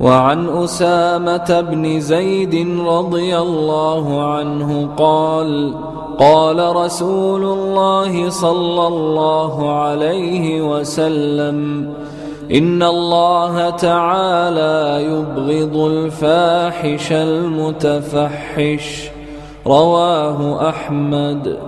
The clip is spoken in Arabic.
وعن أسامة بن زيد رضي الله عنه قال قال رسول الله صلى الله عليه وسلم إن الله تعالى يبغض الفاحش المتفحش رواه أحمد.